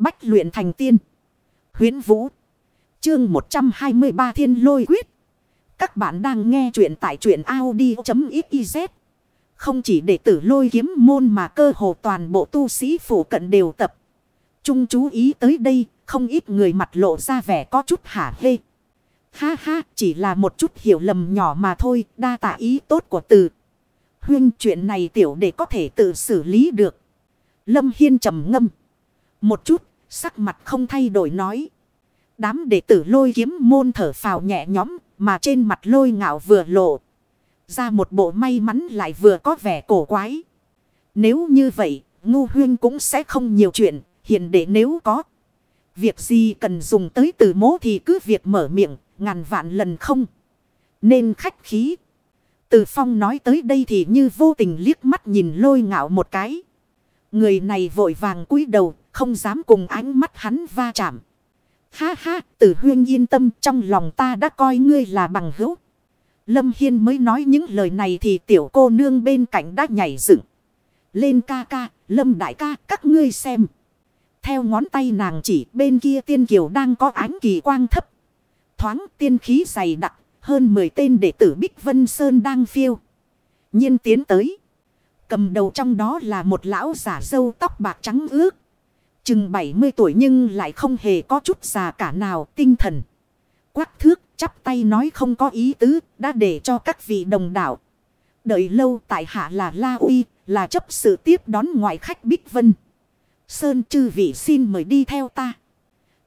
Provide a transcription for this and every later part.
Bách luyện thành tiên. Huyến Vũ. Chương 123 Thiên Lôi Quyết. Các bạn đang nghe truyện tại truyện Audi.xyz. Không chỉ đệ tử lôi kiếm môn mà cơ hồ toàn bộ tu sĩ phủ cận đều tập. Trung chú ý tới đây, không ít người mặt lộ ra vẻ có chút hả hê. Ha ha, chỉ là một chút hiểu lầm nhỏ mà thôi, đa tạ ý tốt của từ. Huyên chuyện này tiểu để có thể tự xử lý được. Lâm Hiên trầm ngâm. Một chút, sắc mặt không thay đổi nói. Đám đệ tử lôi kiếm môn thở phào nhẹ nhõm mà trên mặt lôi ngạo vừa lộ. Ra một bộ may mắn lại vừa có vẻ cổ quái. Nếu như vậy, ngu huyên cũng sẽ không nhiều chuyện, hiện để nếu có. Việc gì cần dùng tới từ mố thì cứ việc mở miệng, ngàn vạn lần không. Nên khách khí. Từ phong nói tới đây thì như vô tình liếc mắt nhìn lôi ngạo một cái. Người này vội vàng cúi đầu, không dám cùng ánh mắt hắn va chạm. Ha ha, tử huyên yên tâm trong lòng ta đã coi ngươi là bằng hữu. Lâm Hiên mới nói những lời này thì tiểu cô nương bên cạnh đã nhảy dựng. Lên ca ca, Lâm đại ca, các ngươi xem. Theo ngón tay nàng chỉ bên kia tiên kiều đang có ánh kỳ quang thấp. Thoáng tiên khí dày đặc, hơn 10 tên đệ tử Bích Vân Sơn đang phiêu. nhiên tiến tới. Cầm đầu trong đó là một lão giả dâu tóc bạc trắng ướt. Chừng 70 tuổi nhưng lại không hề có chút già cả nào tinh thần. Quắc thước chắp tay nói không có ý tứ đã để cho các vị đồng đạo. Đợi lâu tại hạ là La Uy là chấp sự tiếp đón ngoại khách Bích Vân. Sơn chư vị xin mời đi theo ta.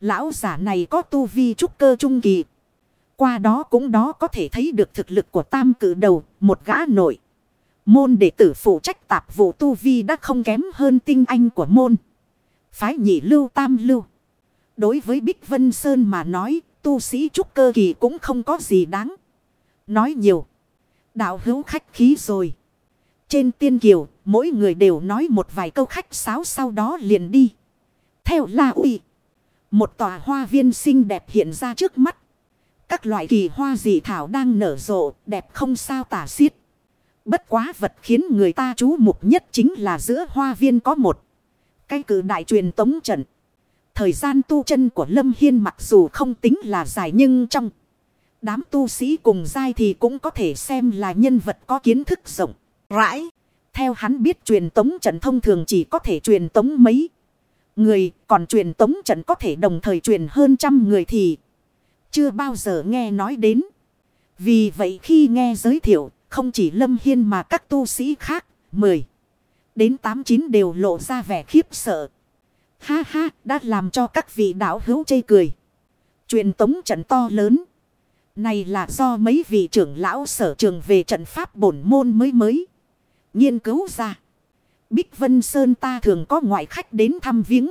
Lão giả này có tu vi trúc cơ trung kỳ. Qua đó cũng đó có thể thấy được thực lực của tam cử đầu, một gã nội. Môn đệ tử phụ trách tạp vụ tu vi đã không kém hơn tinh anh của môn. Phái nhị lưu tam lưu. Đối với Bích Vân Sơn mà nói, tu sĩ trúc cơ kỳ cũng không có gì đáng. Nói nhiều. Đạo hữu khách khí rồi. Trên tiên kiều, mỗi người đều nói một vài câu khách sáo sau đó liền đi. Theo La uy. Một tòa hoa viên xinh đẹp hiện ra trước mắt. Các loại kỳ hoa dị thảo đang nở rộ, đẹp không sao tả xiết. Bất quá vật khiến người ta chú mục nhất chính là giữa hoa viên có một cái cử đại truyền tống trận. Thời gian tu chân của Lâm Hiên mặc dù không tính là dài nhưng trong đám tu sĩ cùng giai thì cũng có thể xem là nhân vật có kiến thức rộng, rãi. Theo hắn biết truyền tống trận thông thường chỉ có thể truyền tống mấy người, còn truyền tống trận có thể đồng thời truyền hơn trăm người thì chưa bao giờ nghe nói đến. Vì vậy khi nghe giới thiệu, không chỉ Lâm Hiên mà các tu sĩ khác, mười đến tám chín đều lộ ra vẻ khiếp sợ. Ha ha, đã làm cho các vị đạo hữu chê cười. Truyền tống trận to lớn. Này là do mấy vị trưởng lão sở trường về trận pháp bổn môn mới mới. Nghiên cứu ra. Bích Vân Sơn ta thường có ngoại khách đến thăm viếng.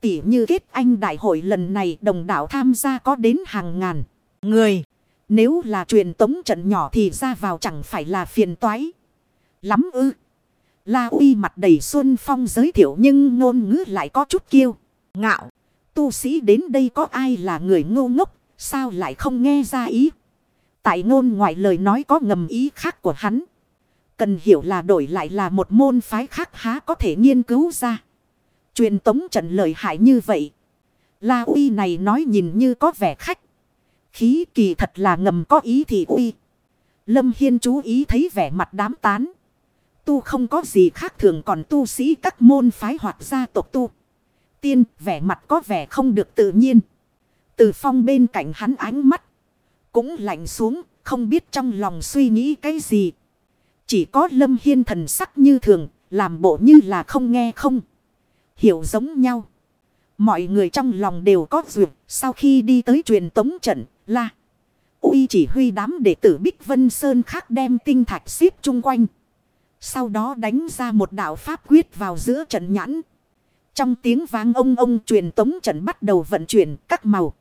Tỉ như kết anh đại hội lần này đồng đạo tham gia có đến hàng ngàn người. Nếu là truyền tống trận nhỏ thì ra vào chẳng phải là phiền toái. Lắm ư. La uy mặt đầy xuân phong giới thiệu nhưng ngôn ngữ lại có chút kiêu. Ngạo. Tu sĩ đến đây có ai là người ngu ngốc. Sao lại không nghe ra ý. Tại ngôn ngoại lời nói có ngầm ý khác của hắn. Cần hiểu là đổi lại là một môn phái khác há có thể nghiên cứu ra. Truyền tống trận lời hại như vậy. La uy này nói nhìn như có vẻ khách. Khí kỳ thật là ngầm có ý thì uy. Lâm Hiên chú ý thấy vẻ mặt đám tán. Tu không có gì khác thường còn tu sĩ các môn phái hoặc gia tộc tu. Tiên, vẻ mặt có vẻ không được tự nhiên. Từ phong bên cạnh hắn ánh mắt. Cũng lạnh xuống, không biết trong lòng suy nghĩ cái gì. Chỉ có lâm hiên thần sắc như thường, làm bộ như là không nghe không. Hiểu giống nhau. Mọi người trong lòng đều có duyệt. Sau khi đi tới truyền tống trận, là. Uy chỉ huy đám đệ tử Bích Vân Sơn khác đem tinh thạch xếp chung quanh. Sau đó đánh ra một đạo pháp quyết vào giữa trận nhãn. Trong tiếng vang ông ông truyền tống trận bắt đầu vận chuyển các màu.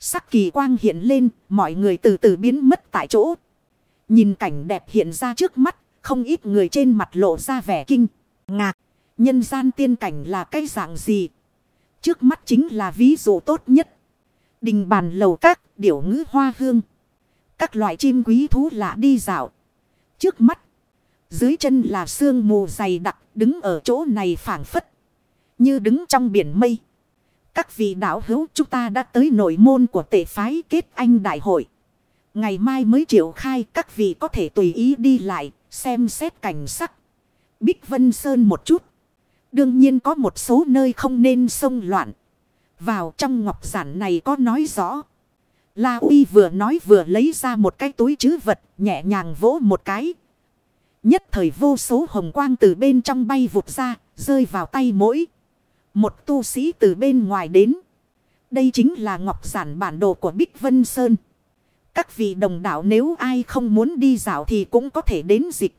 Sắc kỳ quang hiện lên, mọi người từ từ biến mất tại chỗ. Nhìn cảnh đẹp hiện ra trước mắt, không ít người trên mặt lộ ra vẻ kinh, ngạc. Nhân gian tiên cảnh là cái dạng gì? Trước mắt chính là ví dụ tốt nhất. Đình bàn lầu các, điểu ngữ hoa hương. Các loại chim quý thú lạ đi dạo. Trước mắt dưới chân là sương mù dày đặc, đứng ở chỗ này phảng phất. Như đứng trong biển mây. Các vị đạo hữu chúng ta đã tới nội môn của tệ phái kết anh đại hội. Ngày mai mới triệu khai các vị có thể tùy ý đi lại, xem xét cảnh sắc. Bích Vân Sơn một chút. Đương nhiên có một số nơi không nên xông loạn. Vào trong ngọc giản này có nói rõ. La Uy vừa nói vừa lấy ra một cái túi chứ vật, nhẹ nhàng vỗ một cái. Nhất thời vô số hồng quang từ bên trong bay vụt ra, rơi vào tay mỗi. Một tu sĩ từ bên ngoài đến. Đây chính là ngọc giản bản đồ của Bích Vân Sơn. Các vị đồng đạo nếu ai không muốn đi dạo thì cũng có thể đến dịch.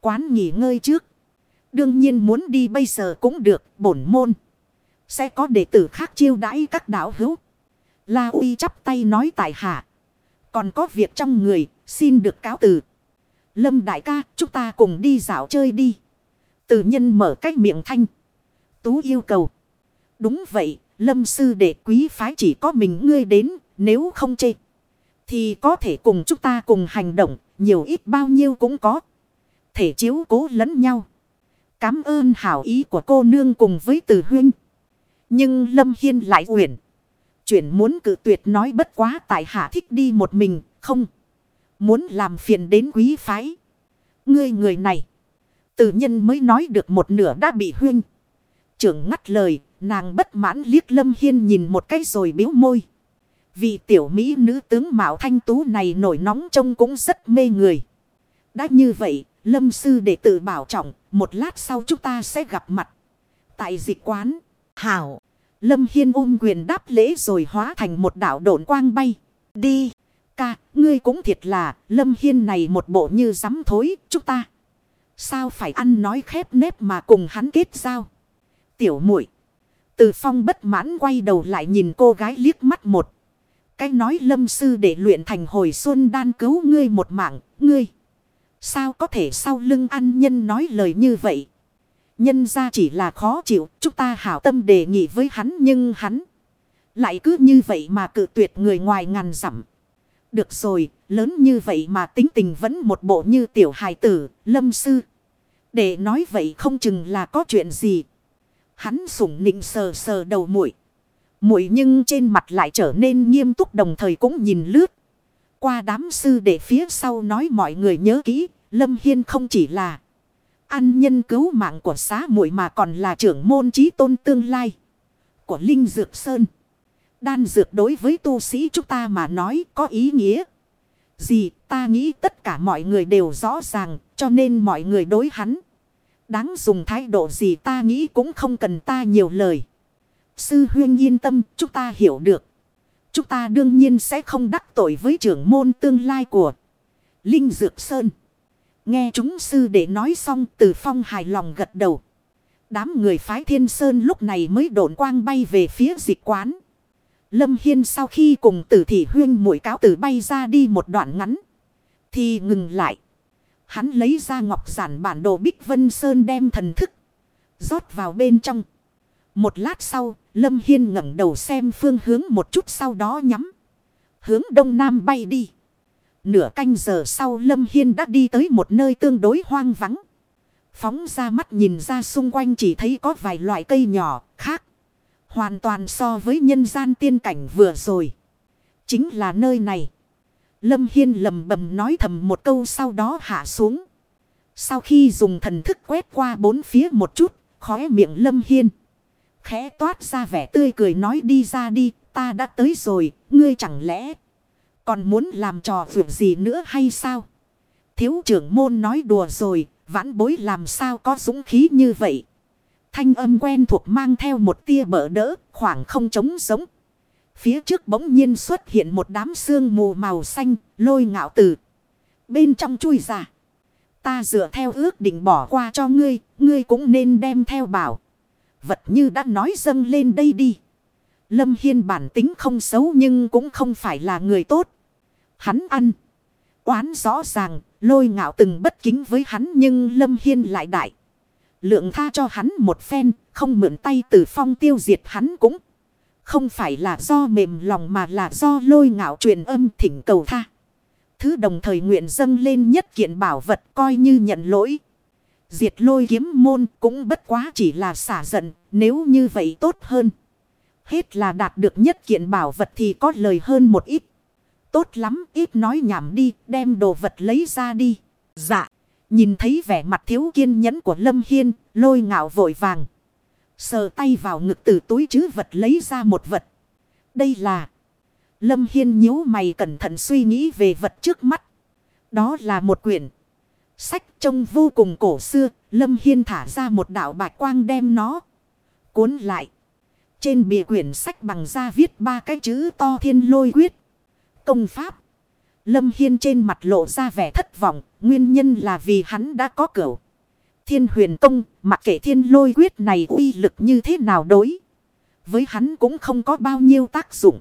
Quán nghỉ ngơi trước. Đương nhiên muốn đi bây giờ cũng được, bổn môn. Sẽ có đệ tử khác chiêu đãi các đạo hữu. La Uy chắp tay nói tại hạ. Còn có việc trong người, xin được cáo từ. Lâm đại ca, chúng ta cùng đi dạo chơi đi. Tử nhân mở cách miệng thanh. Tú yêu cầu. Đúng vậy, lâm sư đệ quý phái chỉ có mình ngươi đến, nếu không chê. Thì có thể cùng chúng ta cùng hành động, nhiều ít bao nhiêu cũng có. Thể chiếu cố lẫn nhau. Cám ơn hảo ý của cô nương cùng với từ huynh. Nhưng Lâm Hiên lại uyển. Chuyển muốn cự tuyệt nói bất quá tại hạ thích đi một mình, không. Muốn làm phiền đến quý phái. Ngươi người này. Tự nhân mới nói được một nửa đã bị huynh. Trưởng ngắt lời, nàng bất mãn liếc Lâm Hiên nhìn một cái rồi biếu môi. Vị tiểu mỹ nữ tướng Mạo Thanh Tú này nổi nóng trông cũng rất mê người. Đã như vậy, Lâm Sư để tự bảo trọng, một lát sau chúng ta sẽ gặp mặt. Tại dịch quán, Hảo, Lâm Hiên ôm quyền đáp lễ rồi hóa thành một đảo độn quang bay. Đi, ca, ngươi cũng thiệt là, Lâm Hiên này một bộ như rắm thối, chúng ta. Sao phải ăn nói khép nếp mà cùng hắn kết giao? Tiểu muội Từ phong bất mãn quay đầu lại nhìn cô gái liếc mắt một. Cái nói lâm sư để luyện thành hồi xuân đan cứu ngươi một mạng, ngươi. Sao có thể sau lưng ăn nhân nói lời như vậy? Nhân ra chỉ là khó chịu, chúng ta hảo tâm đề nghị với hắn nhưng hắn lại cứ như vậy mà cự tuyệt người ngoài ngàn dặm. Được rồi, lớn như vậy mà tính tình vẫn một bộ như tiểu hài tử, lâm sư. Để nói vậy không chừng là có chuyện gì. Hắn sủng nịnh sờ sờ đầu muội muội nhưng trên mặt lại trở nên nghiêm túc đồng thời cũng nhìn lướt. Qua đám sư để phía sau nói mọi người nhớ kỹ, Lâm Hiên không chỉ là ăn nhân cứu mạng của xá muội mà còn là trưởng môn trí tôn tương lai của Linh Dược Sơn. Đan dược đối với tu sĩ chúng ta mà nói có ý nghĩa. Gì, ta nghĩ tất cả mọi người đều rõ ràng, cho nên mọi người đối hắn. Đáng dùng thái độ gì ta nghĩ cũng không cần ta nhiều lời. Sư huyên yên tâm, chúng ta hiểu được. Chúng ta đương nhiên sẽ không đắc tội với trưởng môn tương lai của Linh Dược Sơn. Nghe chúng sư để nói xong, từ phong hài lòng gật đầu. Đám người phái thiên sơn lúc này mới độn quang bay về phía dịch quán. Lâm Hiên sau khi cùng tử thị huyên mũi cáo tử bay ra đi một đoạn ngắn. Thì ngừng lại. Hắn lấy ra ngọc giản bản đồ Bích Vân Sơn đem thần thức. rót vào bên trong. Một lát sau, Lâm Hiên ngẩng đầu xem phương hướng một chút sau đó nhắm. Hướng đông nam bay đi. Nửa canh giờ sau Lâm Hiên đã đi tới một nơi tương đối hoang vắng. Phóng ra mắt nhìn ra xung quanh chỉ thấy có vài loại cây nhỏ khác. Hoàn toàn so với nhân gian tiên cảnh vừa rồi. Chính là nơi này. Lâm Hiên lầm bầm nói thầm một câu sau đó hạ xuống. Sau khi dùng thần thức quét qua bốn phía một chút, khóe miệng Lâm Hiên. Khẽ toát ra vẻ tươi cười nói đi ra đi, ta đã tới rồi, ngươi chẳng lẽ còn muốn làm trò việc gì nữa hay sao? Thiếu trưởng môn nói đùa rồi, vãn bối làm sao có dũng khí như vậy? Thanh âm quen thuộc mang theo một tia bỡ đỡ, khoảng không trống giống. Phía trước bỗng nhiên xuất hiện một đám sương mù màu xanh, lôi ngạo từ. Bên trong chui ra. Ta dựa theo ước định bỏ qua cho ngươi, ngươi cũng nên đem theo bảo. Vật như đã nói dâng lên đây đi. Lâm Hiên bản tính không xấu nhưng cũng không phải là người tốt. Hắn ăn. Oán rõ ràng, lôi ngạo từng bất kính với hắn nhưng Lâm Hiên lại đại. Lượng tha cho hắn một phen, không mượn tay từ phong tiêu diệt hắn cũng. Không phải là do mềm lòng mà là do lôi ngạo truyền âm thỉnh cầu tha. Thứ đồng thời nguyện dâng lên nhất kiện bảo vật coi như nhận lỗi. Diệt lôi kiếm môn cũng bất quá chỉ là xả giận, nếu như vậy tốt hơn. Hết là đạt được nhất kiện bảo vật thì có lời hơn một ít. Tốt lắm, ít nói nhảm đi, đem đồ vật lấy ra đi. Dạ, nhìn thấy vẻ mặt thiếu kiên nhẫn của Lâm Hiên, lôi ngạo vội vàng. Sờ tay vào ngực từ túi chứ vật lấy ra một vật. Đây là... Lâm Hiên nhíu mày cẩn thận suy nghĩ về vật trước mắt. Đó là một quyển. Sách trông vô cùng cổ xưa. Lâm Hiên thả ra một đạo bạch quang đem nó. Cuốn lại. Trên bìa quyển sách bằng da viết ba cái chữ to thiên lôi quyết. Công pháp. Lâm Hiên trên mặt lộ ra vẻ thất vọng. Nguyên nhân là vì hắn đã có cửu. Thiên huyền công. Mặc kệ thiên lôi quyết này uy lực như thế nào đối. Với hắn cũng không có bao nhiêu tác dụng.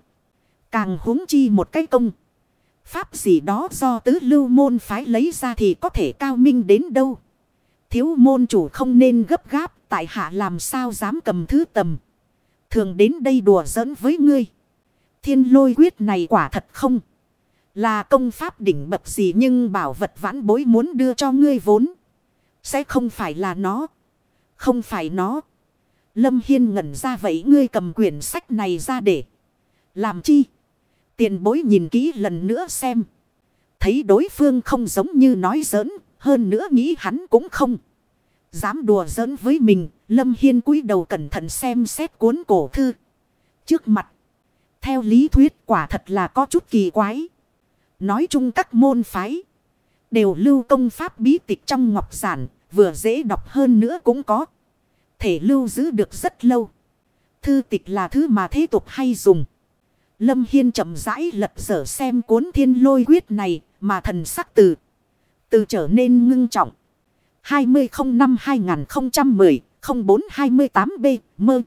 Càng huống chi một cái công. Pháp gì đó do tứ lưu môn phái lấy ra thì có thể cao minh đến đâu. Thiếu môn chủ không nên gấp gáp. Tại hạ làm sao dám cầm thứ tầm. Thường đến đây đùa giỡn với ngươi. Thiên lôi quyết này quả thật không. Là công pháp đỉnh bậc gì nhưng bảo vật vãn bối muốn đưa cho ngươi vốn. Sẽ không phải là nó. Không phải nó. Lâm Hiên ngẩn ra vậy ngươi cầm quyển sách này ra để. Làm chi? Tiền bối nhìn kỹ lần nữa xem. Thấy đối phương không giống như nói giỡn. Hơn nữa nghĩ hắn cũng không. Dám đùa giỡn với mình. Lâm Hiên cúi đầu cẩn thận xem xét cuốn cổ thư. Trước mặt. Theo lý thuyết quả thật là có chút kỳ quái. Nói chung các môn phái. Đều lưu công pháp bí tịch trong ngọc giản. Vừa dễ đọc hơn nữa cũng có. Thể lưu giữ được rất lâu. Thư tịch là thứ mà thế tục hay dùng. Lâm Hiên chậm rãi lật sở xem cuốn thiên lôi quyết này mà thần sắc từ. Từ trở nên ngưng trọng. 2005-2010-0428B mơ.